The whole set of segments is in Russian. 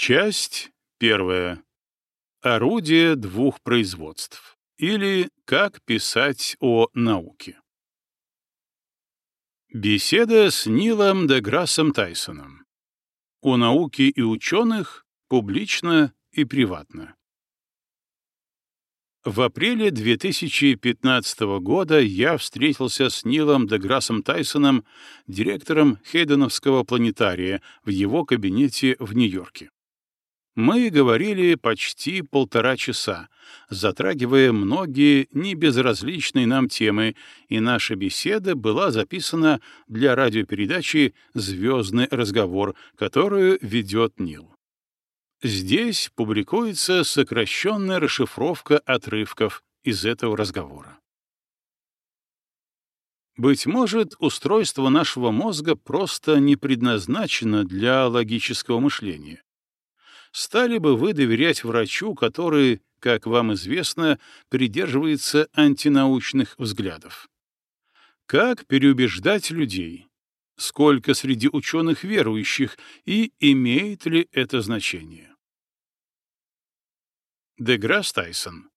Часть первая. Орудие двух производств. Или как писать о науке. Беседа с Нилом Деграссом Тайсоном. О науке и ученых публично и приватно. В апреле 2015 года я встретился с Нилом Деграссом Тайсоном, директором Хейденовского планетария, в его кабинете в Нью-Йорке. Мы говорили почти полтора часа, затрагивая многие небезразличные нам темы, и наша беседа была записана для радиопередачи «Звездный разговор», которую ведет Нил. Здесь публикуется сокращенная расшифровка отрывков из этого разговора. Быть может, устройство нашего мозга просто не предназначено для логического мышления стали бы вы доверять врачу, который, как вам известно, придерживается антинаучных взглядов? Как переубеждать людей? Сколько среди ученых верующих и имеет ли это значение? Деграсс Тайсон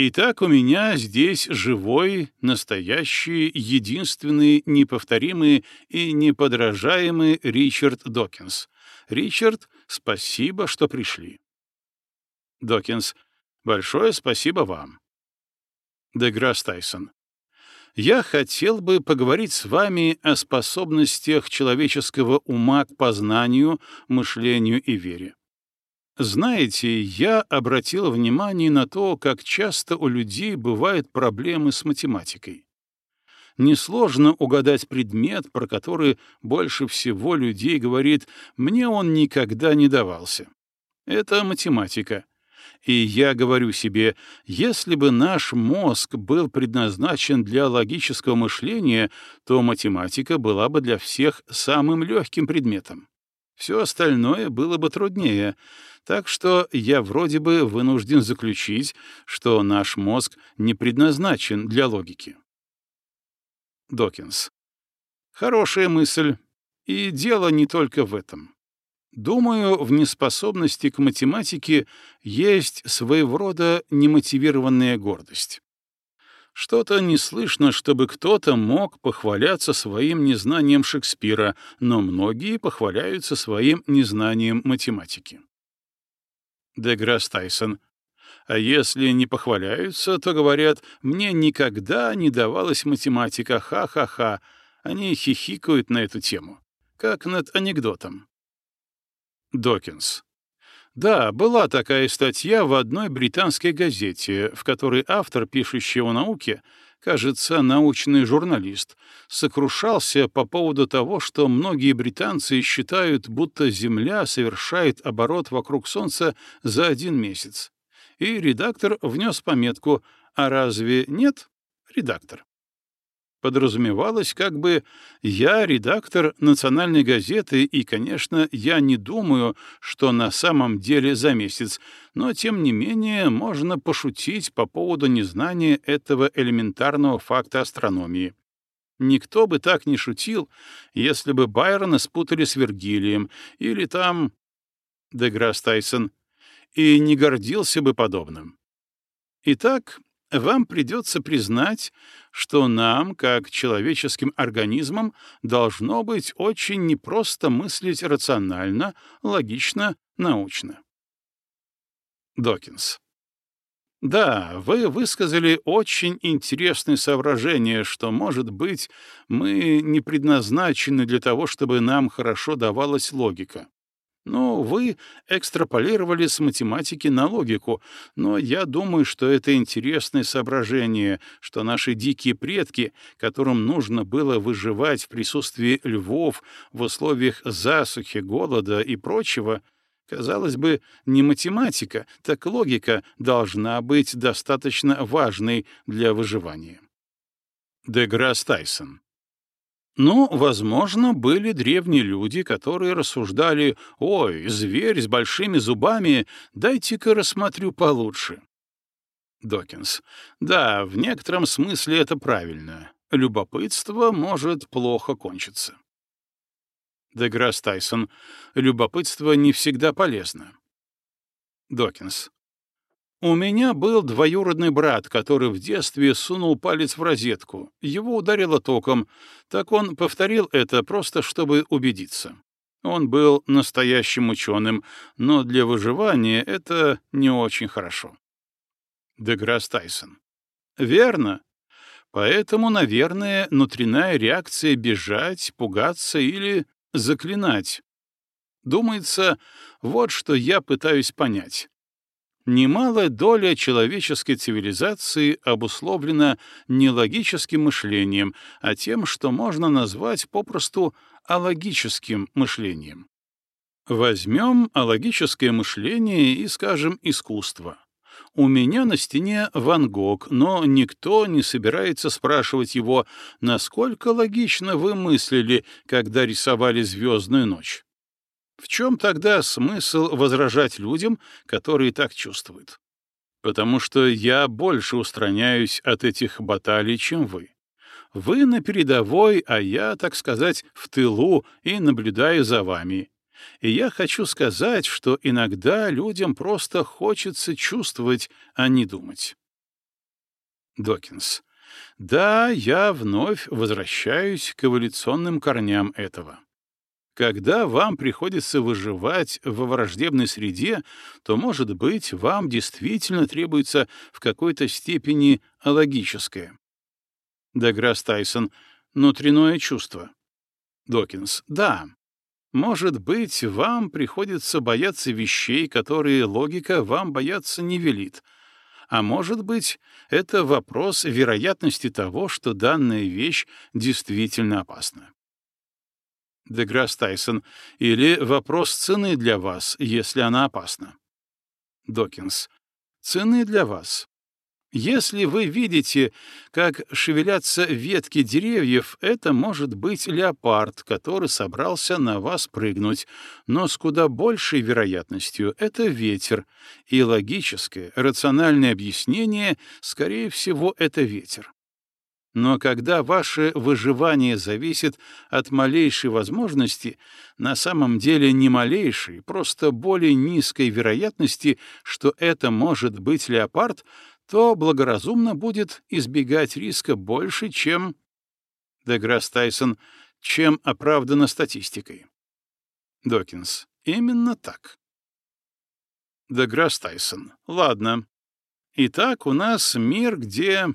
Итак, у меня здесь живой, настоящий, единственный, неповторимый и неподражаемый Ричард Докинс. Ричард, спасибо, что пришли. Докинс, большое спасибо вам. Деграсс Тайсон. Я хотел бы поговорить с вами о способностях человеческого ума к познанию, мышлению и вере. Знаете, я обратил внимание на то, как часто у людей бывают проблемы с математикой. Несложно угадать предмет, про который больше всего людей говорит «мне он никогда не давался». Это математика. И я говорю себе, если бы наш мозг был предназначен для логического мышления, то математика была бы для всех самым легким предметом. Все остальное было бы труднее, так что я вроде бы вынужден заключить, что наш мозг не предназначен для логики. Докинс. Хорошая мысль. И дело не только в этом. Думаю, в неспособности к математике есть своего рода немотивированная гордость. Что-то не слышно, чтобы кто-то мог похваляться своим незнанием Шекспира, но многие похваляются своим незнанием математики. Деграсс Тайсон. А если не похваляются, то говорят, мне никогда не давалась математика, ха-ха-ха. Они хихикают на эту тему, как над анекдотом. Докинс. Да, была такая статья в одной британской газете, в которой автор, пишущий о науке, кажется, научный журналист, сокрушался по поводу того, что многие британцы считают, будто Земля совершает оборот вокруг Солнца за один месяц. И редактор внес пометку «А разве нет?» Редактор подразумевалось как бы «я редактор национальной газеты, и, конечно, я не думаю, что на самом деле за месяц, но, тем не менее, можно пошутить по поводу незнания этого элементарного факта астрономии». Никто бы так не шутил, если бы Байрона спутали с Вергилием или там... Деграсс Тайсон. И не гордился бы подобным. Итак, вам придется признать, что нам, как человеческим организмам, должно быть очень непросто мыслить рационально, логично, научно. Докинс. Да, вы высказали очень интересное соображение, что, может быть, мы не предназначены для того, чтобы нам хорошо давалась логика. Ну, вы экстраполировали с математики на логику, но я думаю, что это интересное соображение, что наши дикие предки, которым нужно было выживать в присутствии львов в условиях засухи, голода и прочего, казалось бы, не математика, так логика должна быть достаточно важной для выживания. Деграсс Тайсон ну, возможно, были древние люди, которые рассуждали «Ой, зверь с большими зубами, дайте-ка рассмотрю получше». Докинс. Да, в некотором смысле это правильно. Любопытство может плохо кончиться. Деграсс Тайсон. Любопытство не всегда полезно. Докинс. У меня был двоюродный брат, который в детстве сунул палец в розетку. Его ударило током. Так он повторил это просто, чтобы убедиться. Он был настоящим ученым, но для выживания это не очень хорошо. Деграсс Тайсон. Верно. Поэтому, наверное, внутренняя реакция бежать, пугаться или заклинать. Думается, вот что я пытаюсь понять. Немалая доля человеческой цивилизации обусловлена не логическим мышлением, а тем, что можно назвать попросту алогическим мышлением. Возьмем алогическое мышление и, скажем, искусство. У меня на стене Ван Гог, но никто не собирается спрашивать его, насколько логично вы мыслили, когда рисовали «Звездную ночь». В чем тогда смысл возражать людям, которые так чувствуют? Потому что я больше устраняюсь от этих баталий, чем вы. Вы на передовой, а я, так сказать, в тылу и наблюдаю за вами. И я хочу сказать, что иногда людям просто хочется чувствовать, а не думать. Докинс. Да, я вновь возвращаюсь к эволюционным корням этого. Когда вам приходится выживать во враждебной среде, то, может быть, вам действительно требуется в какой-то степени алогическое. Деграсс Тайсон. Внутреннее чувство. Докинс. Да. Может быть, вам приходится бояться вещей, которые логика вам бояться не велит. А может быть, это вопрос вероятности того, что данная вещь действительно опасна. Деграсс Тайсон, или вопрос цены для вас, если она опасна. Докинс. Цены для вас. Если вы видите, как шевелятся ветки деревьев, это может быть леопард, который собрался на вас прыгнуть, но с куда большей вероятностью это ветер, и логическое, рациональное объяснение, скорее всего, это ветер. Но когда ваше выживание зависит от малейшей возможности, на самом деле не малейшей, просто более низкой вероятности, что это может быть леопард, то благоразумно будет избегать риска больше, чем... Деграсс Тайсон, чем оправдано статистикой. Докинс. Именно так. Деграсс Тайсон. Ладно. Итак, у нас мир, где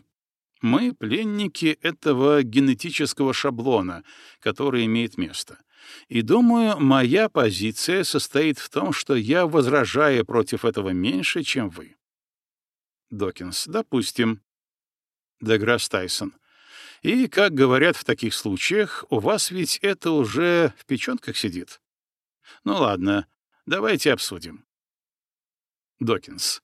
мы пленники этого генетического шаблона, который имеет место. И думаю, моя позиция состоит в том, что я возражаю против этого меньше, чем вы. Докинс. Допустим. Деграсс Тайсон. И, как говорят в таких случаях, у вас ведь это уже в печенках сидит. Ну ладно, давайте обсудим. Докинс.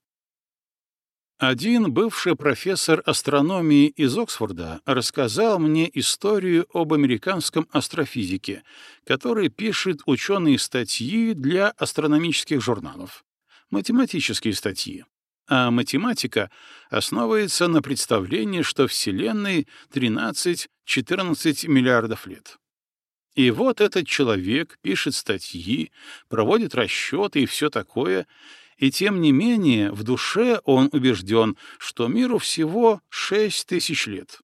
Один бывший профессор астрономии из Оксфорда рассказал мне историю об американском астрофизике, который пишет ученые статьи для астрономических журналов. Математические статьи. А математика основывается на представлении, что Вселенной 13-14 миллиардов лет. И вот этот человек пишет статьи, проводит расчеты и все такое, и тем не менее в душе он убежден, что миру всего шесть тысяч лет.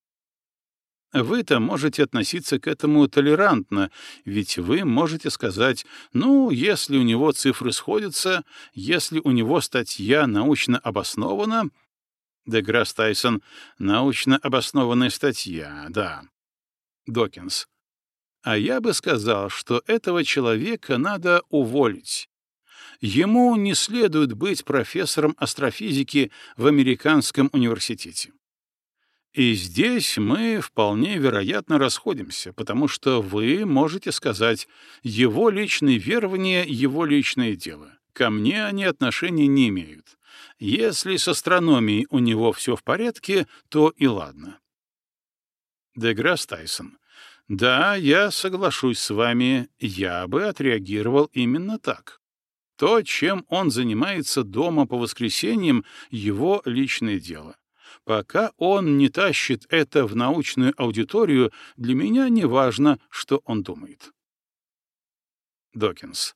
Вы-то можете относиться к этому толерантно, ведь вы можете сказать, ну, если у него цифры сходятся, если у него статья научно обоснована... Деграсс Тайсон, научно обоснованная статья, да. Докинс. А я бы сказал, что этого человека надо уволить. Ему не следует быть профессором астрофизики в американском университете. И здесь мы вполне вероятно расходимся, потому что вы можете сказать, его личные верования — его личное дело. Ко мне они отношения не имеют. Если с астрономией у него все в порядке, то и ладно. Деграсс Тайсон. Да, я соглашусь с вами, я бы отреагировал именно так. То, чем он занимается дома по воскресеньям, его личное дело. Пока он не тащит это в научную аудиторию, для меня не важно, что он думает. Докинс.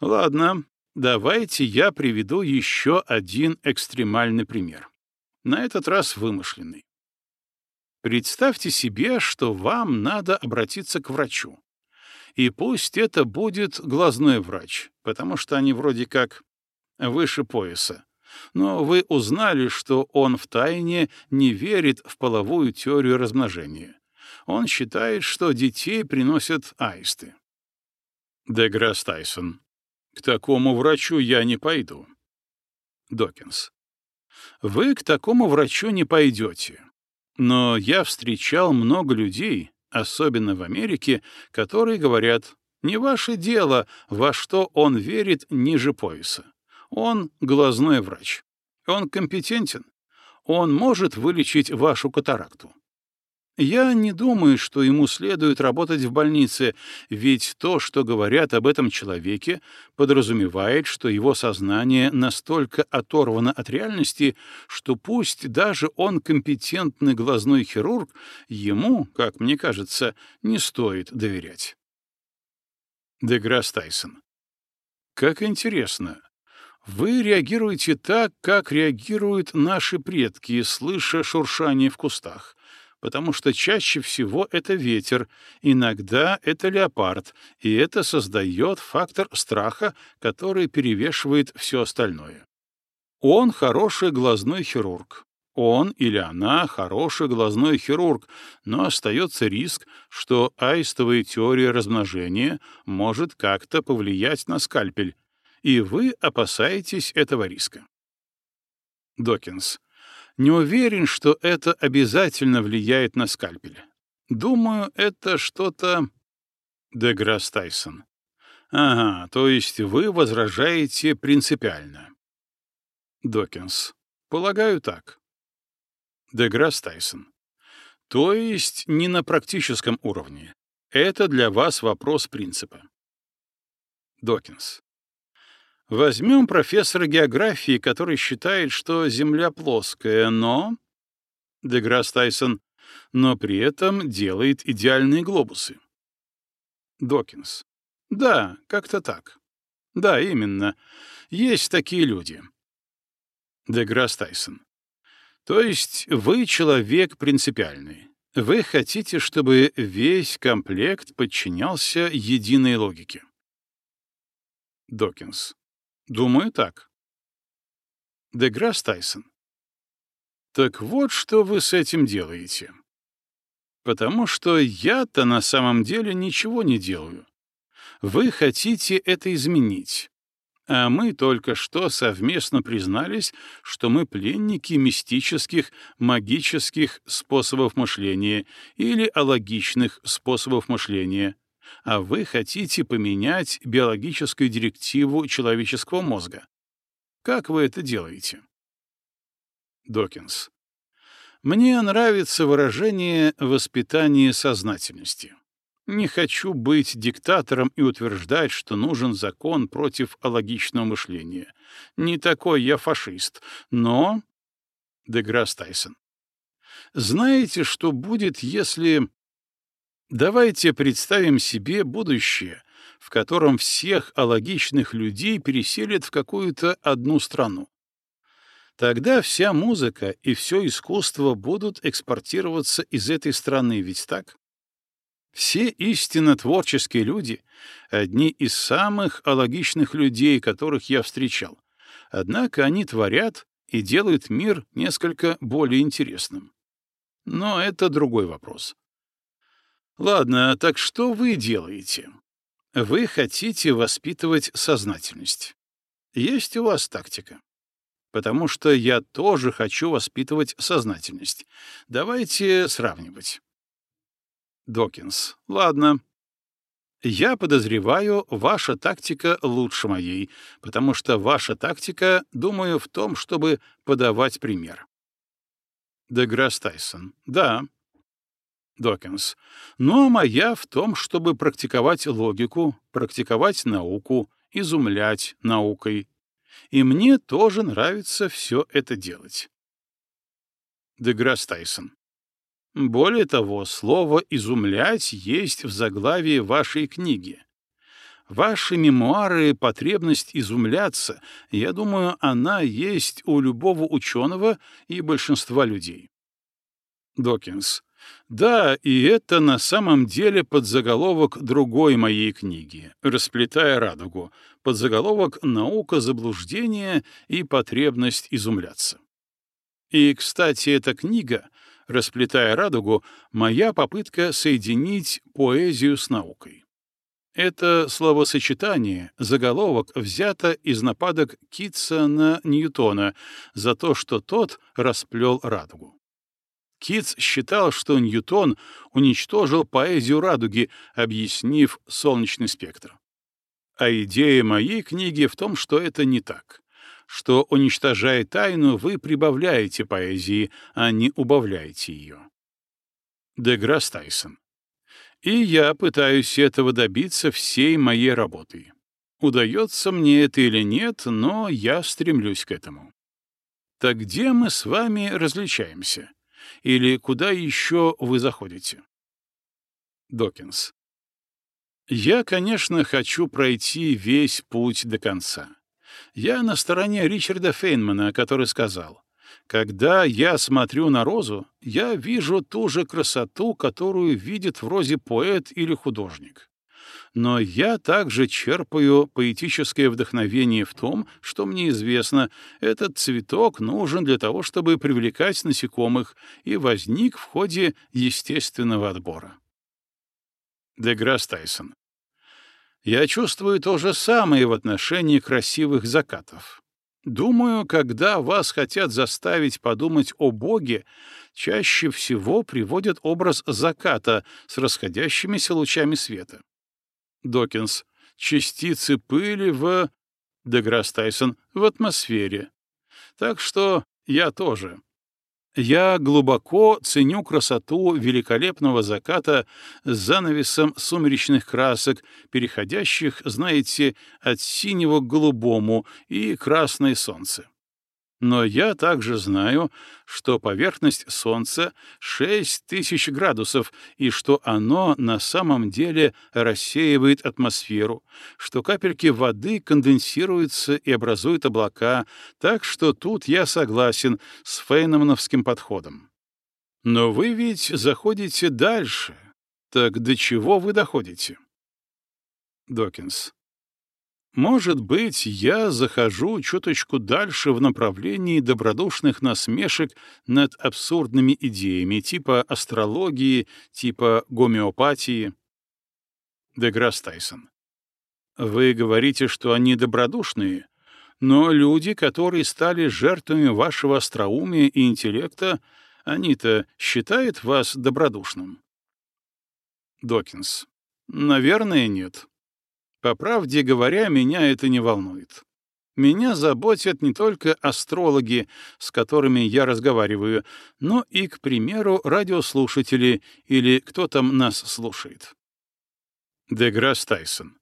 Ладно, давайте я приведу еще один экстремальный пример. На этот раз вымышленный. Представьте себе, что вам надо обратиться к врачу. И пусть это будет глазной врач, потому что они вроде как выше пояса. Но вы узнали, что он втайне не верит в половую теорию размножения. Он считает, что детей приносят аисты. Деграсс Тайсон. К такому врачу я не пойду. Докинс. Вы к такому врачу не пойдете. Но я встречал много людей, особенно в Америке, которые говорят, не ваше дело, во что он верит ниже пояса. Он глазной врач. Он компетентен. Он может вылечить вашу катаракту. Я не думаю, что ему следует работать в больнице, ведь то, что говорят об этом человеке, подразумевает, что его сознание настолько оторвано от реальности, что пусть даже он компетентный глазной хирург, ему, как мне кажется, не стоит доверять. Деграсс Тайсон. Как интересно. Вы реагируете так, как реагируют наши предки, слыша шуршание в кустах потому что чаще всего это ветер, иногда это леопард, и это создает фактор страха, который перевешивает все остальное. Он хороший глазной хирург. Он или она хороший глазной хирург, но остается риск, что аистовая теория размножения может как-то повлиять на скальпель, и вы опасаетесь этого риска. Докинс. Не уверен, что это обязательно влияет на скальпель. Думаю, это что-то... Деграсс Тайсон. Ага, то есть вы возражаете принципиально. Докинс. Полагаю, так. Деграсс Тайсон. То есть не на практическом уровне. Это для вас вопрос принципа. Докинс. Возьмем профессора географии, который считает, что Земля плоская, но... Деграсс Тайсон, но при этом делает идеальные глобусы. Докинс. Да, как-то так. Да, именно. Есть такие люди. Деграсс Тайсон. То есть вы человек принципиальный. Вы хотите, чтобы весь комплект подчинялся единой логике. Докинс. Думаю, так. Деграсс Тайсон. Так вот, что вы с этим делаете. Потому что я-то на самом деле ничего не делаю. Вы хотите это изменить. А мы только что совместно признались, что мы пленники мистических, магических способов мышления или алогичных способов мышления — а вы хотите поменять биологическую директиву человеческого мозга. Как вы это делаете? Докинс. Мне нравится выражение «воспитание сознательности». Не хочу быть диктатором и утверждать, что нужен закон против алогичного мышления. Не такой я фашист, но... Деграсс Тайсон. Знаете, что будет, если... Давайте представим себе будущее, в котором всех алогичных людей переселят в какую-то одну страну. Тогда вся музыка и все искусство будут экспортироваться из этой страны, ведь так? Все истинно творческие люди — одни из самых алогичных людей, которых я встречал. Однако они творят и делают мир несколько более интересным. Но это другой вопрос. Ладно, так что вы делаете? Вы хотите воспитывать сознательность. Есть у вас тактика? Потому что я тоже хочу воспитывать сознательность. Давайте сравнивать. Докинс. Ладно. Я подозреваю, ваша тактика лучше моей, потому что ваша тактика, думаю, в том, чтобы подавать пример. Деграсс Тайсон. Да, Докинс. А моя в том, чтобы практиковать логику, практиковать науку, изумлять наукой. И мне тоже нравится все это делать. Деграсс Тайсон. Более того, слово «изумлять» есть в заглавии вашей книги. Ваши мемуары «Потребность изумляться», я думаю, она есть у любого ученого и большинства людей. Докинс. Да, и это на самом деле подзаголовок другой моей книги «Расплетая радугу», подзаголовок «Наука заблуждения и потребность изумляться». И, кстати, эта книга «Расплетая радугу» — моя попытка соединить поэзию с наукой. Это словосочетание, заголовок, взято из нападок Китса на Ньютона за то, что тот расплел радугу. Китс считал, что Ньютон уничтожил поэзию радуги, объяснив солнечный спектр. А идея моей книги в том, что это не так, что, уничтожая тайну, вы прибавляете поэзии, а не убавляете ее. Деграсс Тайсон. И я пытаюсь этого добиться всей моей работой. Удается мне это или нет, но я стремлюсь к этому. Так где мы с вами различаемся? Или куда еще вы заходите? Докинс. Я, конечно, хочу пройти весь путь до конца. Я на стороне Ричарда Фейнмана, который сказал, «Когда я смотрю на розу, я вижу ту же красоту, которую видит в розе поэт или художник но я также черпаю поэтическое вдохновение в том, что мне известно, этот цветок нужен для того, чтобы привлекать насекомых, и возник в ходе естественного отбора. Деграсс Тайсон. Я чувствую то же самое в отношении красивых закатов. Думаю, когда вас хотят заставить подумать о Боге, чаще всего приводят образ заката с расходящимися лучами света. Докинс. Частицы пыли в... Деграсс Тайсон. В атмосфере. Так что я тоже. Я глубоко ценю красоту великолепного заката с занавесом сумеречных красок, переходящих, знаете, от синего к голубому и красное солнце. Но я также знаю, что поверхность Солнца 6000 градусов и что оно на самом деле рассеивает атмосферу, что капельки воды конденсируются и образуют облака, так что тут я согласен с фейнмановским подходом. Но вы ведь заходите дальше. Так до чего вы доходите? Докинс. Может быть, я захожу чуточку дальше в направлении добродушных насмешек над абсурдными идеями типа астрологии, типа гомеопатии. Деграсс Тайсон. Вы говорите, что они добродушные, но люди, которые стали жертвами вашего остроумия и интеллекта, они-то считают вас добродушным? Докинс. Наверное, нет. По правде говоря, меня это не волнует. Меня заботят не только астрологи, с которыми я разговариваю, но и, к примеру, радиослушатели или кто там нас слушает. Деграсс Тайсон.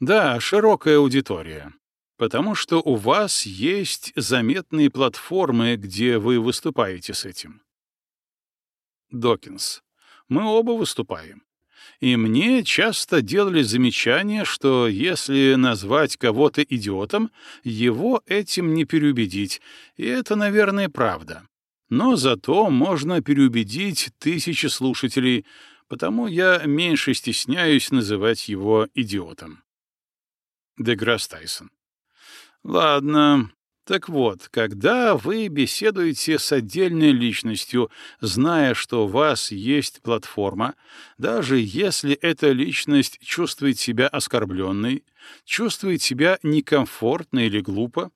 Да, широкая аудитория. Потому что у вас есть заметные платформы, где вы выступаете с этим. Докинс. Мы оба выступаем и мне часто делали замечание, что если назвать кого-то идиотом, его этим не переубедить, и это, наверное, правда. Но зато можно переубедить тысячи слушателей, потому я меньше стесняюсь называть его идиотом. Деграсс Тайсон. Ладно, так вот, когда вы беседуете с отдельной личностью, зная, что у вас есть платформа, даже если эта личность чувствует себя оскорбленной, чувствует себя некомфортно или глупо,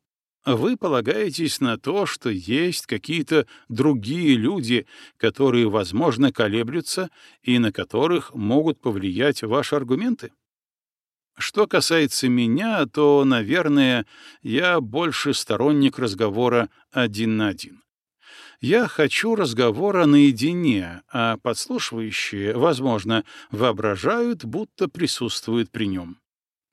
вы полагаетесь на то, что есть какие-то другие люди, которые, возможно, колеблются и на которых могут повлиять ваши аргументы? Что касается меня, то, наверное, я больше сторонник разговора один на один. Я хочу разговора наедине, а подслушивающие, возможно, воображают, будто присутствуют при нем.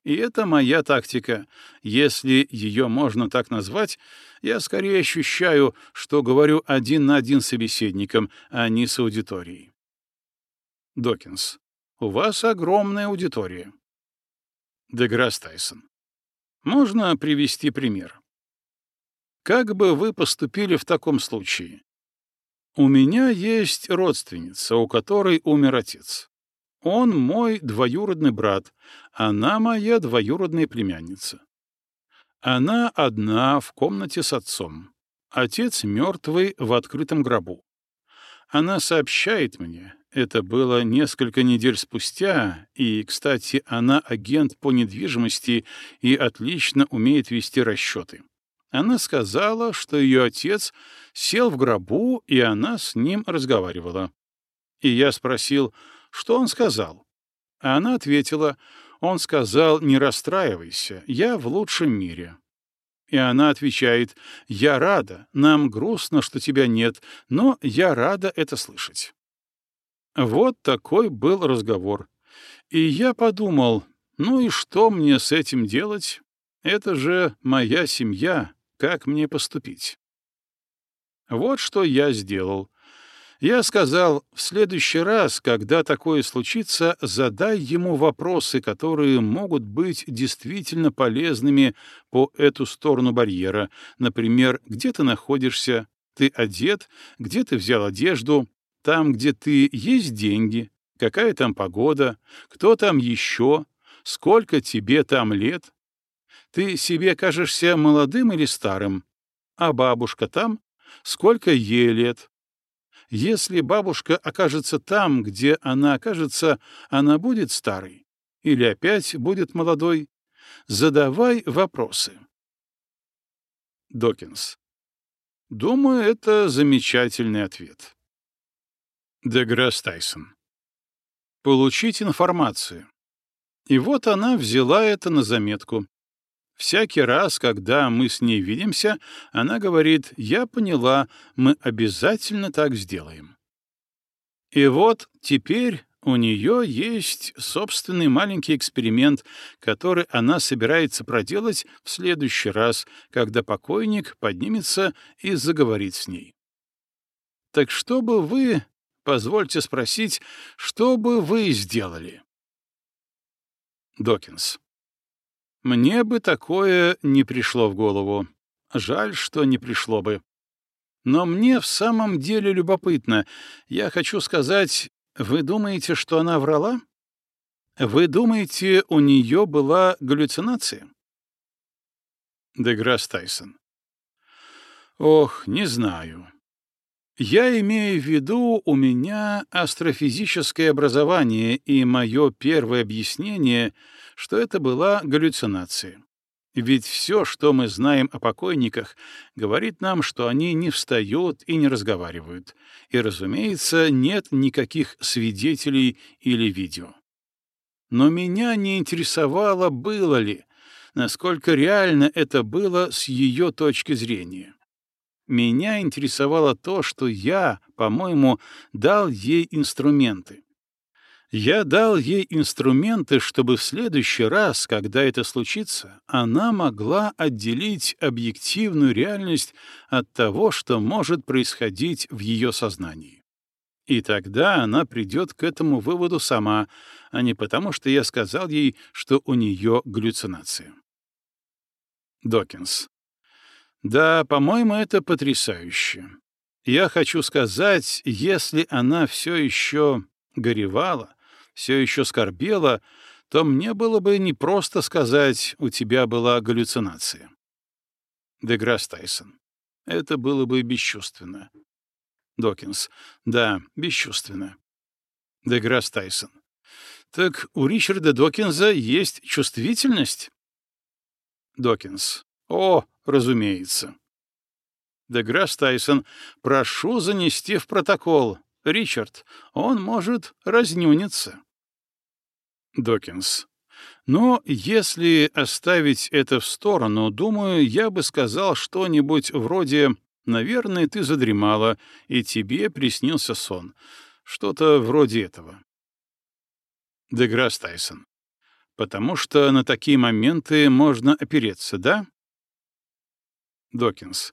И это моя тактика. Если ее можно так назвать, я скорее ощущаю, что говорю один на один с собеседником, а не с аудиторией. Докинс. У вас огромная аудитория. Деграсс Тайсон. Можно привести пример. Как бы вы поступили в таком случае? У меня есть родственница, у которой умер отец. Он мой двоюродный брат, она моя двоюродная племянница. Она одна в комнате с отцом. Отец мертвый в открытом гробу. Она сообщает мне, это было несколько недель спустя, и, кстати, она агент по недвижимости и отлично умеет вести расчеты. Она сказала, что ее отец сел в гробу, и она с ним разговаривала. И я спросил, что он сказал. А она ответила, он сказал, не расстраивайся, я в лучшем мире. И она отвечает, я рада, нам грустно, что тебя нет, но я рада это слышать. Вот такой был разговор. И я подумал, ну и что мне с этим делать? Это же моя семья, как мне поступить? Вот что я сделал. Я сказал, в следующий раз, когда такое случится, задай ему вопросы, которые могут быть действительно полезными по эту сторону барьера. Например, где ты находишься, ты одет, где ты взял одежду, там, где ты, есть деньги, какая там погода, кто там еще, сколько тебе там лет. Ты себе кажешься молодым или старым, а бабушка там, сколько ей лет, если бабушка окажется там, где она окажется, она будет старой или опять будет молодой? Задавай вопросы. Докинс. Думаю, это замечательный ответ. Деграсс Тайсон. Получить информацию. И вот она взяла это на заметку. Всякий раз, когда мы с ней видимся, она говорит «Я поняла, мы обязательно так сделаем». И вот теперь у нее есть собственный маленький эксперимент, который она собирается проделать в следующий раз, когда покойник поднимется и заговорит с ней. Так что бы вы, позвольте спросить, что бы вы сделали? Докинс. Мне бы такое не пришло в голову. Жаль, что не пришло бы. Но мне в самом деле любопытно. Я хочу сказать, вы думаете, что она врала? Вы думаете, у нее была галлюцинация? Деграсс Тайсон. Ох, не знаю. Я имею в виду, у меня астрофизическое образование, и мое первое объяснение — что это была галлюцинация. Ведь все, что мы знаем о покойниках, говорит нам, что они не встают и не разговаривают. И, разумеется, нет никаких свидетелей или видео. Но меня не интересовало, было ли, насколько реально это было с ее точки зрения. Меня интересовало то, что я, по-моему, дал ей инструменты. Я дал ей инструменты, чтобы в следующий раз, когда это случится, она могла отделить объективную реальность от того, что может происходить в ее сознании. И тогда она придет к этому выводу сама, а не потому, что я сказал ей, что у нее галлюцинация. Докинс. Да, по-моему, это потрясающе. Я хочу сказать, если она все еще горевала, все еще скорбела, то мне было бы непросто сказать, у тебя была галлюцинация. Деграсс Тайсон. Это было бы бесчувственно. Докинс. Да, бесчувственно. Деграсс Тайсон. Так у Ричарда Докинза есть чувствительность? Докинс. О, разумеется. Деграсс Тайсон. Прошу занести в протокол. Ричард, он может разнюниться. Докинс. Но если оставить это в сторону, думаю, я бы сказал что-нибудь вроде «Наверное, ты задремала, и тебе приснился сон». Что-то вроде этого. Деграсс Тайсон. Потому что на такие моменты можно опереться, да? Докинс.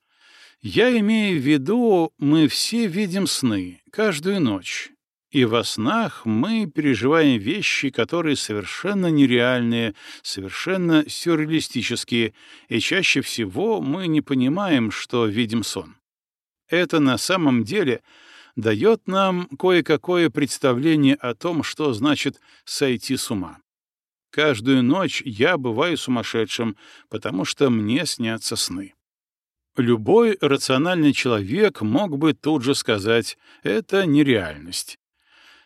Я имею в виду, мы все видим сны, каждую ночь. И во снах мы переживаем вещи, которые совершенно нереальные, совершенно сюрреалистические, и чаще всего мы не понимаем, что видим сон. Это на самом деле дает нам кое-какое представление о том, что значит «сойти с ума». Каждую ночь я бываю сумасшедшим, потому что мне снятся сны. Любой рациональный человек мог бы тут же сказать «это нереальность».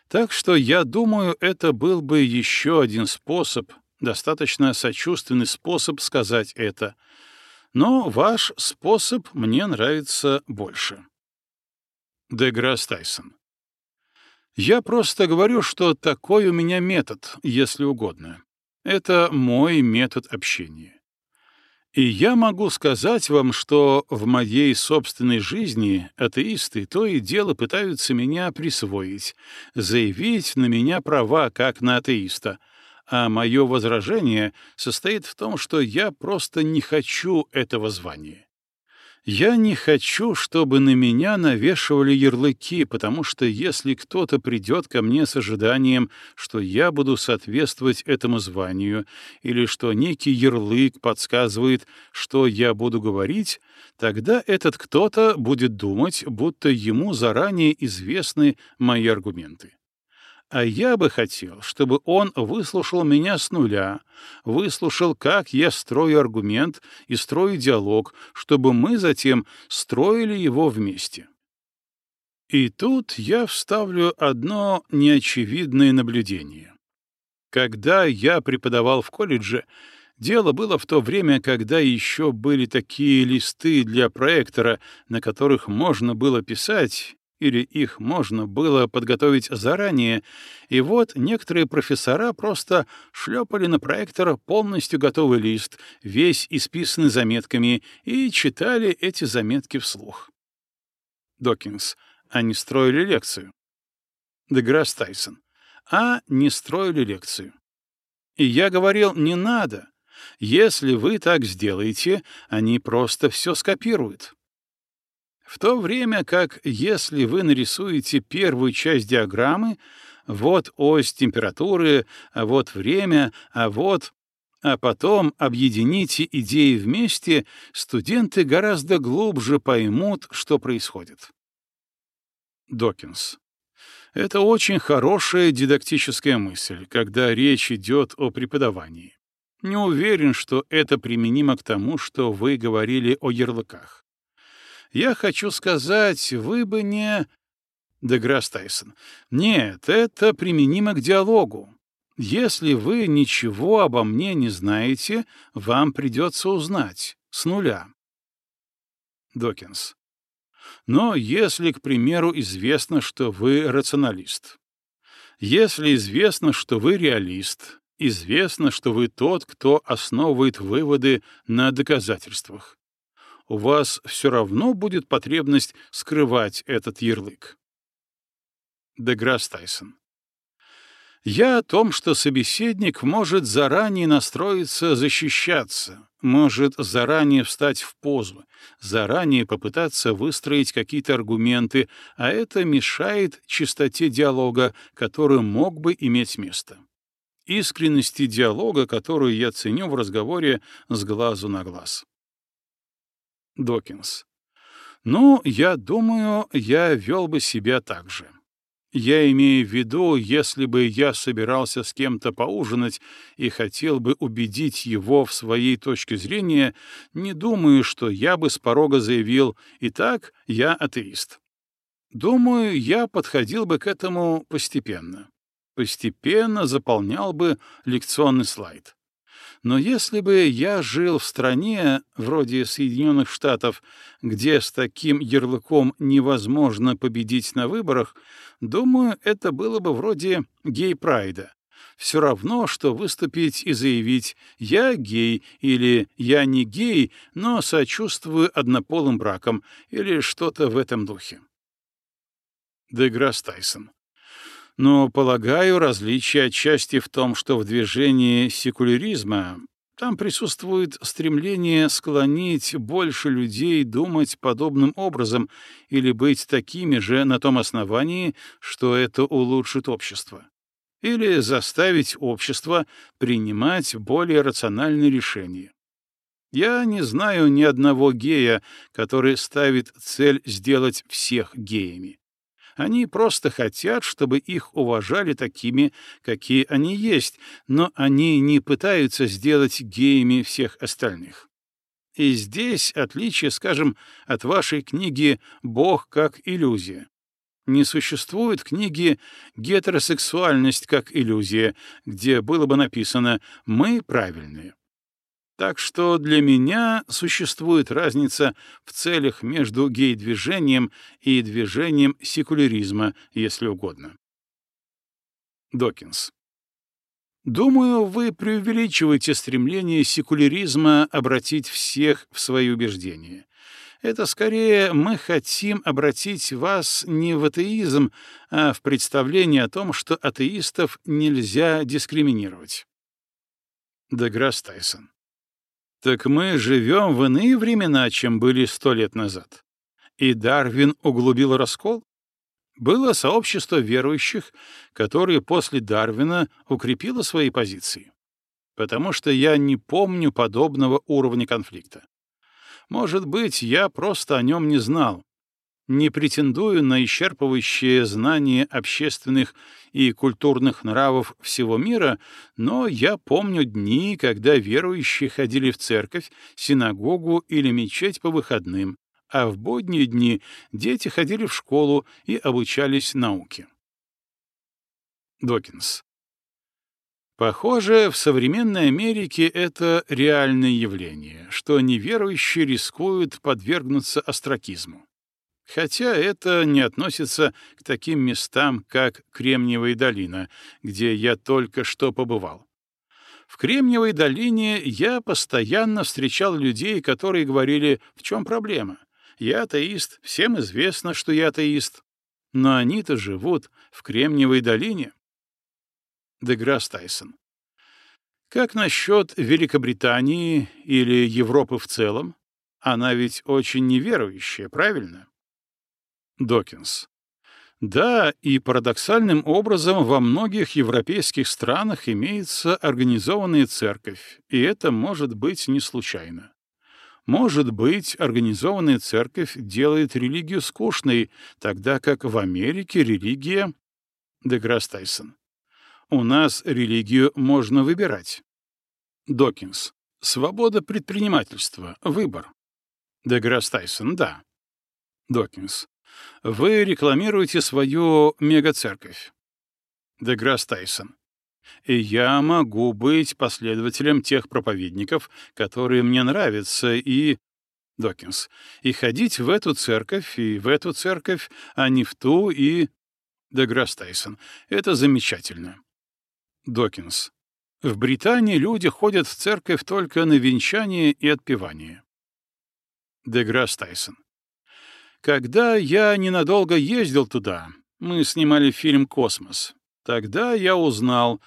Так что я думаю, это был бы еще один способ, достаточно сочувственный способ сказать это. Но ваш способ мне нравится больше. Деграсс Тайсон. Я просто говорю, что такой у меня метод, если угодно. Это мой метод общения. И я могу сказать вам, что в моей собственной жизни атеисты то и дело пытаются меня присвоить, заявить на меня права как на атеиста, а мое возражение состоит в том, что я просто не хочу этого звания. Я не хочу, чтобы на меня навешивали ярлыки, потому что если кто-то придет ко мне с ожиданием, что я буду соответствовать этому званию, или что некий ярлык подсказывает, что я буду говорить, тогда этот кто-то будет думать, будто ему заранее известны мои аргументы. А я бы хотел, чтобы он выслушал меня с нуля, выслушал, как я строю аргумент и строю диалог, чтобы мы затем строили его вместе. И тут я вставлю одно неочевидное наблюдение. Когда я преподавал в колледже, Дело было в то время, когда еще были такие листы для проектора, на которых можно было писать, или их можно было подготовить заранее, и вот некоторые профессора просто шлепали на проектор полностью готовый лист, весь исписанный заметками, и читали эти заметки вслух. Докинс. Они строили лекцию. Деграсс Тайсон. А не строили лекцию. И я говорил, не надо. Если вы так сделаете, они просто все скопируют. В то время как, если вы нарисуете первую часть диаграммы, вот ось температуры, а вот время, а вот... А потом объедините идеи вместе, студенты гораздо глубже поймут, что происходит. Докинс. Это очень хорошая дидактическая мысль, когда речь идет о преподавании. Не уверен, что это применимо к тому, что вы говорили о ярлыках. Я хочу сказать, вы бы не... Деграсс Тайсон. Нет, это применимо к диалогу. Если вы ничего обо мне не знаете, вам придется узнать с нуля. Докинс. Но если, к примеру, известно, что вы рационалист, если известно, что вы реалист, известно, что вы тот, кто основывает выводы на доказательствах, у вас все равно будет потребность скрывать этот ярлык. Деграсс Тайсон. Я о том, что собеседник может заранее настроиться защищаться, может заранее встать в позу, заранее попытаться выстроить какие-то аргументы, а это мешает чистоте диалога, который мог бы иметь место. Искренности диалога, которую я ценю в разговоре с глазу на глаз. Докинс. Ну, я думаю, я вел бы себя так же. Я имею в виду, если бы я собирался с кем-то поужинать и хотел бы убедить его в своей точке зрения, не думаю, что я бы с порога заявил «Итак, я атеист». Думаю, я подходил бы к этому постепенно. Постепенно заполнял бы лекционный слайд. Но если бы я жил в стране, вроде Соединенных Штатов, где с таким ярлыком невозможно победить на выборах, думаю, это было бы вроде гей-прайда. Все равно, что выступить и заявить «я гей» или «я не гей, но сочувствую однополым бракам» или что-то в этом духе. Деграсс Тайсон но, полагаю, различие отчасти в том, что в движении секуляризма Там присутствует стремление склонить больше людей думать подобным образом или быть такими же на том основании, что это улучшит общество. Или заставить общество принимать более рациональные решения. Я не знаю ни одного гея, который ставит цель сделать всех геями. Они просто хотят, чтобы их уважали такими, какие они есть, но они не пытаются сделать геями всех остальных. И здесь отличие, скажем, от вашей книги «Бог как иллюзия». Не существует книги «Гетеросексуальность как иллюзия», где было бы написано «Мы правильные». Так что для меня существует разница в целях между гей-движением и движением секуляризма, если угодно. Докинс. Думаю, вы преувеличиваете стремление секуляризма обратить всех в свои убеждения. Это скорее мы хотим обратить вас не в атеизм, а в представление о том, что атеистов нельзя дискриминировать. Деграсс Тайсон. Так мы живем в иные времена, чем были сто лет назад. И Дарвин углубил раскол? Было сообщество верующих, которое после Дарвина укрепило свои позиции. Потому что я не помню подобного уровня конфликта. Может быть, я просто о нем не знал, не претендую на исчерпывающее знание общественных и культурных нравов всего мира, но я помню дни, когда верующие ходили в церковь, синагогу или мечеть по выходным, а в будние дни дети ходили в школу и обучались науке. Докинс. Похоже, в современной Америке это реальное явление, что неверующие рискуют подвергнуться остракизму. Хотя это не относится к таким местам, как Кремниевая долина, где я только что побывал. В Кремниевой долине я постоянно встречал людей, которые говорили, в чем проблема. Я атеист, всем известно, что я атеист. Но они-то живут в Кремниевой долине. Деграсс Тайсон. Как насчет Великобритании или Европы в целом? Она ведь очень неверующая, правильно? Докинс. Да, и парадоксальным образом во многих европейских странах имеется организованная церковь, и это может быть не случайно. Может быть, организованная церковь делает религию скучной, тогда как в Америке религия... Деграсс Тайсон. У нас религию можно выбирать. Докинс. Свобода предпринимательства. Выбор. Деграсс Тайсон. Да. Докинс. Вы рекламируете свою мегацерковь. Деграсс Тайсон. И я могу быть последователем тех проповедников, которые мне нравятся, и... Докинс. И ходить в эту церковь, и в эту церковь, а не в ту, и... Деграсс Тайсон. Это замечательно. Докинс. В Британии люди ходят в церковь только на венчание и отпевание. Деграсс Тайсон. Когда я ненадолго ездил туда, мы снимали фильм «Космос», тогда я узнал,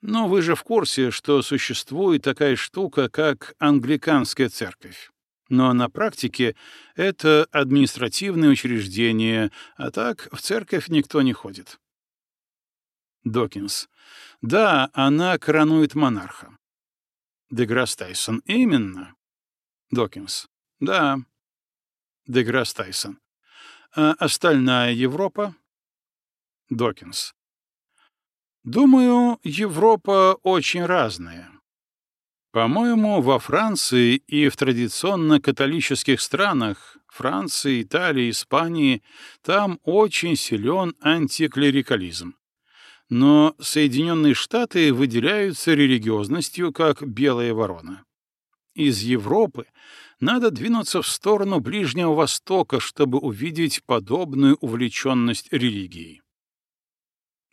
но вы же в курсе, что существует такая штука, как англиканская церковь. Но на практике это административное учреждение, а так в церковь никто не ходит. Докинс. Да, она коронует монарха. Деграсс Тайсон. Именно. Докинс. Да, Деграсс Тайсон. А остальная Европа? Докинс. Думаю, Европа очень разная. По-моему, во Франции и в традиционно католических странах Франции, Италии, Испании там очень силен антиклерикализм. Но Соединенные Штаты выделяются религиозностью как белая ворона. Из Европы надо двинуться в сторону Ближнего Востока, чтобы увидеть подобную увлеченность религией.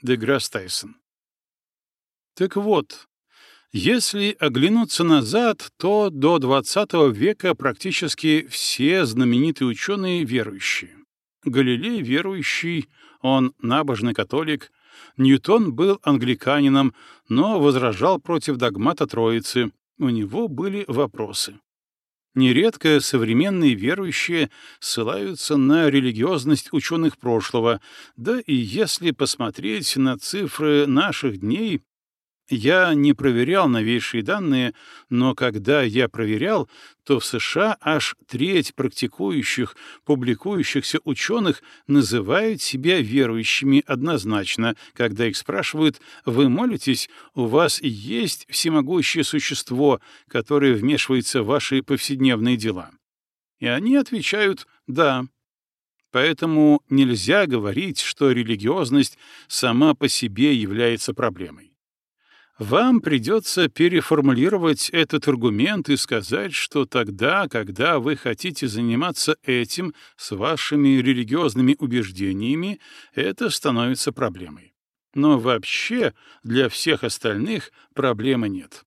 Деграсс Тайсон. Так вот, если оглянуться назад, то до XX века практически все знаменитые ученые верующие. Галилей верующий, он набожный католик, Ньютон был англиканином, но возражал против догмата Троицы, У него были вопросы. Нередко современные верующие ссылаются на религиозность ученых прошлого, да и если посмотреть на цифры наших дней, я не проверял новейшие данные, но когда я проверял, то в США аж треть практикующих, публикующихся ученых называют себя верующими однозначно, когда их спрашивают «Вы молитесь? У вас есть всемогущее существо, которое вмешивается в ваши повседневные дела?» И они отвечают «Да». Поэтому нельзя говорить, что религиозность сама по себе является проблемой. Вам придется переформулировать этот аргумент и сказать, что тогда, когда вы хотите заниматься этим с вашими религиозными убеждениями, это становится проблемой. Но вообще для всех остальных проблемы нет.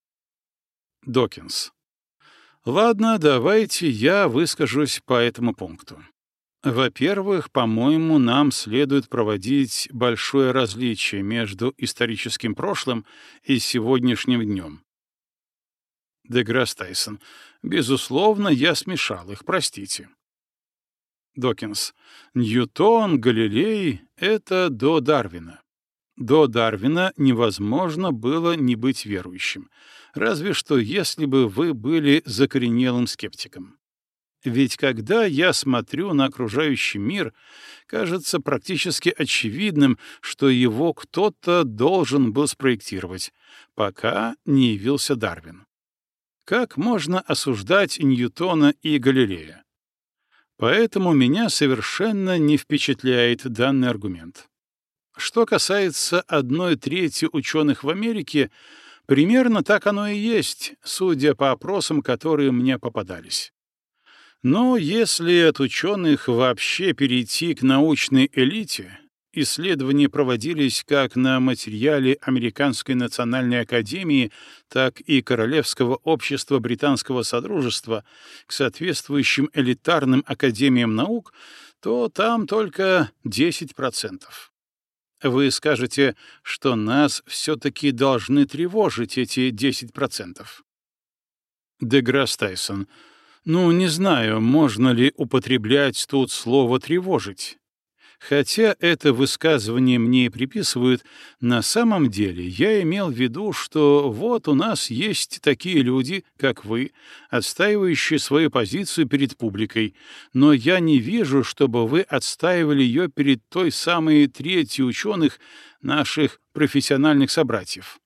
Докинс. Ладно, давайте я выскажусь по этому пункту. Во-первых, по-моему, нам следует проводить большое различие между историческим прошлым и сегодняшним днем. Деграсс Тайсон. Безусловно, я смешал их, простите. Докинс. Ньютон, Галилей — это до Дарвина. До Дарвина невозможно было не быть верующим, разве что если бы вы были закоренелым скептиком. Ведь когда я смотрю на окружающий мир, кажется практически очевидным, что его кто-то должен был спроектировать, пока не явился Дарвин. Как можно осуждать Ньютона и Галилея? Поэтому меня совершенно не впечатляет данный аргумент. Что касается одной трети ученых в Америке, примерно так оно и есть, судя по опросам, которые мне попадались. Но если от ученых вообще перейти к научной элите, исследования проводились как на материале Американской национальной академии, так и Королевского общества британского содружества к соответствующим элитарным академиям наук, то там только 10%. Вы скажете, что нас все-таки должны тревожить эти 10%. Деграсс Тайсон — ну, не знаю, можно ли употреблять тут слово «тревожить». Хотя это высказывание мне и приписывают, на самом деле я имел в виду, что вот у нас есть такие люди, как вы, отстаивающие свою позицию перед публикой, но я не вижу, чтобы вы отстаивали ее перед той самой третью ученых, наших профессиональных собратьев.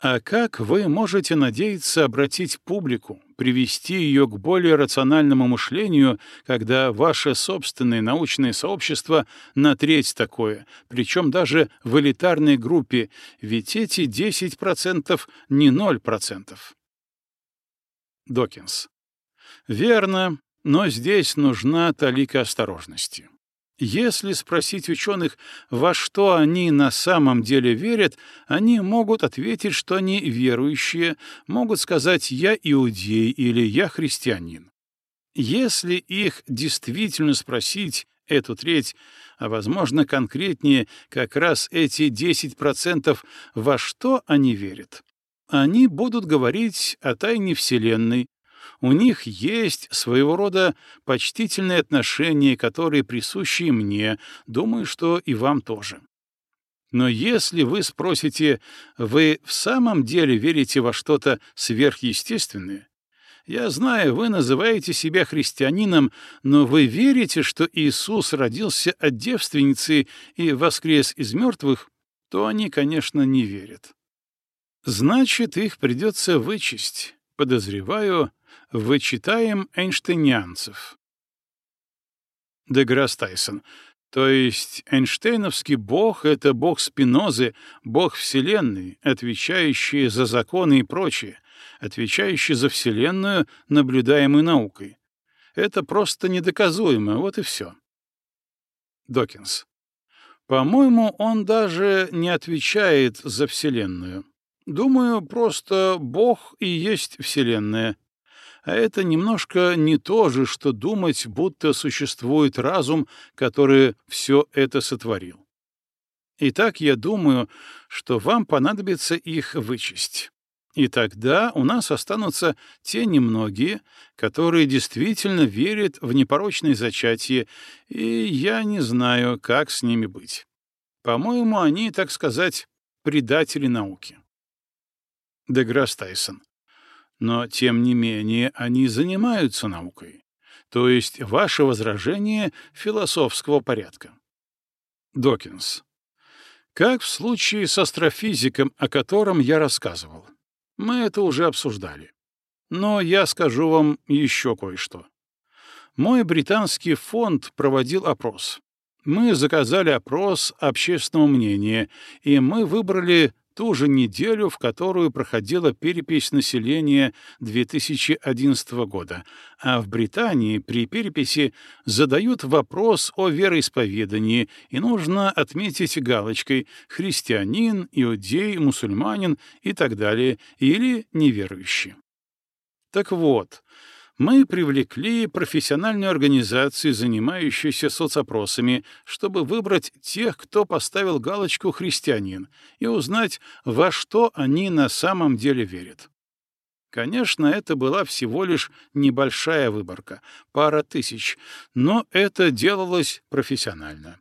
А как вы можете надеяться обратить публику, привести ее к более рациональному мышлению, когда ваше собственное научное сообщество на треть такое, причем даже в элитарной группе, ведь эти 10% не 0%? Докинс. Верно, но здесь нужна талика осторожности. Если спросить ученых, во что они на самом деле верят, они могут ответить, что они верующие, могут сказать «я иудей» или «я христианин». Если их действительно спросить, эту треть, а, возможно, конкретнее, как раз эти 10%, во что они верят, они будут говорить о тайне Вселенной, у них есть своего рода почтительные отношения, которые присущи мне, думаю, что и вам тоже. Но если вы спросите, вы в самом деле верите во что-то сверхъестественное? Я знаю, вы называете себя христианином, но вы верите, что Иисус родился от девственницы и воскрес из мертвых, то они, конечно, не верят. Значит, их придется вычесть. Подозреваю, вычитаем эйнштейнянцев. Деграсс Тайсон. То есть Эйнштейновский бог — это бог Спинозы, бог Вселенной, отвечающий за законы и прочее, отвечающий за Вселенную, наблюдаемой наукой. Это просто недоказуемо, вот и все. Докинс. По-моему, он даже не отвечает за Вселенную. Думаю, просто Бог и есть Вселенная, а это немножко не то же, что думать, будто существует разум, который все это сотворил. Итак, я думаю, что вам понадобится их вычесть. И тогда у нас останутся те немногие, которые действительно верят в непорочное зачатие, и я не знаю, как с ними быть. По-моему, они, так сказать, предатели науки. Деграсс Тайсон. Но, тем не менее, они занимаются наукой. То есть ваше возражение философского порядка. Докинс. Как в случае с астрофизиком, о котором я рассказывал. Мы это уже обсуждали. Но я скажу вам еще кое-что. Мой британский фонд проводил опрос. Мы заказали опрос общественного мнения, и мы выбрали ту же неделю, в которую проходила перепись населения 2011 года, а в Британии при переписи задают вопрос о вероисповедании, и нужно отметить галочкой «христианин», «иудей», «мусульманин» и так далее, или «неверующий». Так вот, мы привлекли профессиональную организацию, занимающуюся соцопросами, чтобы выбрать тех, кто поставил галочку «христианин», и узнать, во что они на самом деле верят. Конечно, это была всего лишь небольшая выборка, пара тысяч, но это делалось профессионально.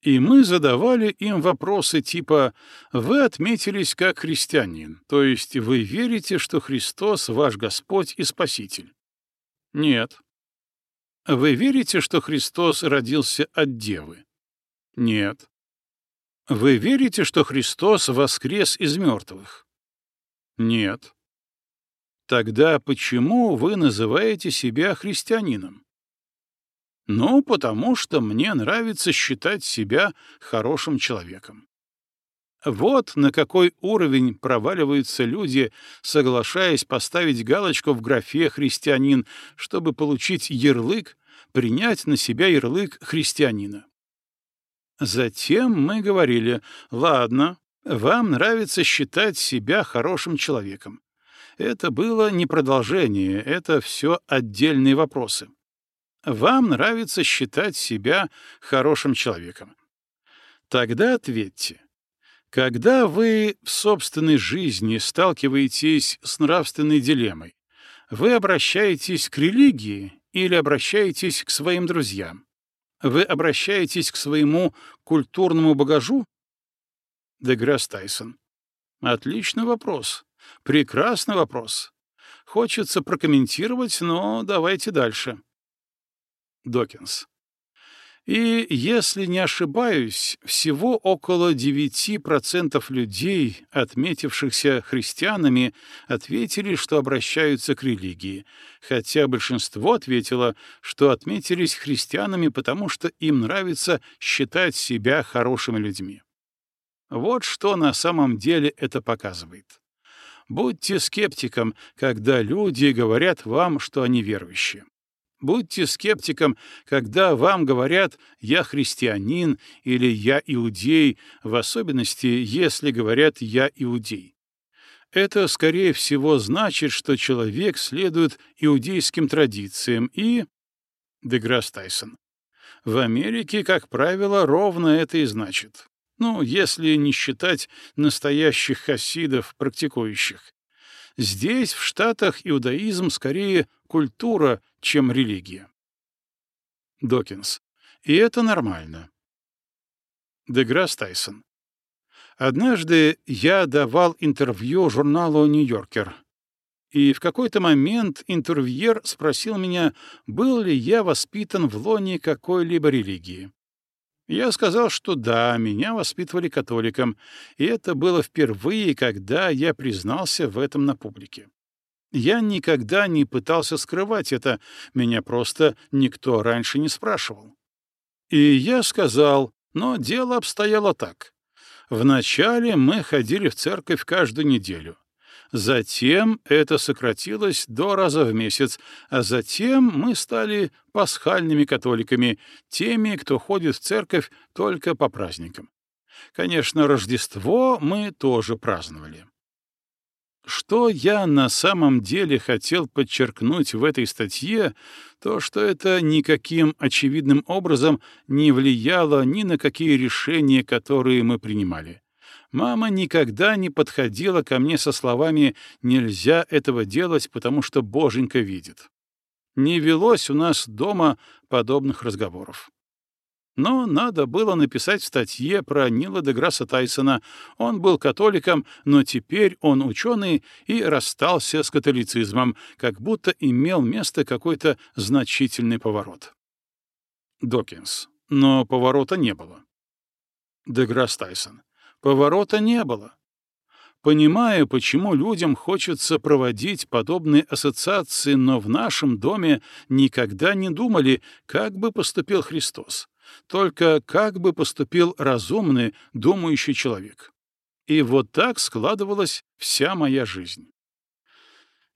И мы задавали им вопросы типа «Вы отметились как христианин, то есть вы верите, что Христос ваш Господь и Спаситель?» Нет. Вы верите, что Христос родился от Девы? Нет. Вы верите, что Христос воскрес из мертвых? Нет. Тогда почему вы называете себя христианином? Ну, потому что мне нравится считать себя хорошим человеком. Вот на какой уровень проваливаются люди, соглашаясь поставить галочку в графе «христианин», чтобы получить ярлык, принять на себя ярлык христианина. Затем мы говорили, ладно, вам нравится считать себя хорошим человеком. Это было не продолжение, это все отдельные вопросы. Вам нравится считать себя хорошим человеком. Тогда ответьте, когда вы в собственной жизни сталкиваетесь с нравственной дилеммой, вы обращаетесь к религии или обращаетесь к своим друзьям? Вы обращаетесь к своему культурному багажу? Деграсс Тайсон. Отличный вопрос. Прекрасный вопрос. Хочется прокомментировать, но давайте дальше. Докинс. И, если не ошибаюсь, всего около 9% людей, отметившихся христианами, ответили, что обращаются к религии, хотя большинство ответило, что отметились христианами, потому что им нравится считать себя хорошими людьми. Вот что на самом деле это показывает. Будьте скептиком, когда люди говорят вам, что они верующие. Будьте скептиком, когда вам говорят «я христианин» или «я иудей», в особенности, если говорят «я иудей». Это, скорее всего, значит, что человек следует иудейским традициям и... Деграсс Тайсон. В Америке, как правило, ровно это и значит. Ну, если не считать настоящих хасидов, практикующих. Здесь, в Штатах, иудаизм скорее культура, чем религия. Докинс. И это нормально. Деграсс Тайсон. Однажды я давал интервью журналу «Нью-Йоркер», и в какой-то момент интервьюер спросил меня, был ли я воспитан в лоне какой-либо религии. Я сказал, что да, меня воспитывали католиком, и это было впервые, когда я признался в этом на публике. Я никогда не пытался скрывать это, меня просто никто раньше не спрашивал. И я сказал, но дело обстояло так. Вначале мы ходили в церковь каждую неделю. Затем это сократилось до раза в месяц, а затем мы стали пасхальными католиками, теми, кто ходит в церковь только по праздникам. Конечно, Рождество мы тоже праздновали. Что я на самом деле хотел подчеркнуть в этой статье, то что это никаким очевидным образом не влияло ни на какие решения, которые мы принимали. Мама никогда не подходила ко мне со словами «нельзя этого делать, потому что Боженька видит». Не велось у нас дома подобных разговоров. Но надо было написать в статье про Нила Деграсса Тайсона. Он был католиком, но теперь он ученый и расстался с католицизмом, как будто имел место какой-то значительный поворот. Докинс. Но поворота не было. Деграсс Тайсон. Поворота не было. Понимаю, почему людям хочется проводить подобные ассоциации, но в нашем доме никогда не думали, как бы поступил Христос только как бы поступил разумный, думающий человек. И вот так складывалась вся моя жизнь.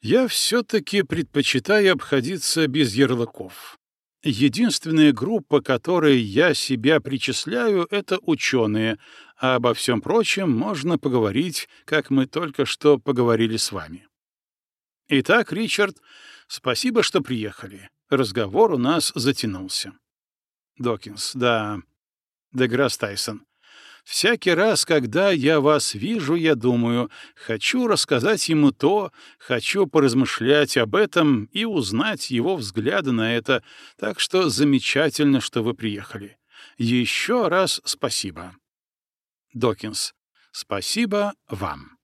Я все-таки предпочитаю обходиться без ярлыков. Единственная группа, которой я себя причисляю, — это ученые, а обо всем прочем можно поговорить, как мы только что поговорили с вами. Итак, Ричард, спасибо, что приехали. Разговор у нас затянулся. Докинс, да. Деграсс Тайсон. Всякий раз, когда я вас вижу, я думаю, хочу рассказать ему то, хочу поразмышлять об этом и узнать его взгляды на это, так что замечательно, что вы приехали. Еще раз спасибо. Докинс. Спасибо вам.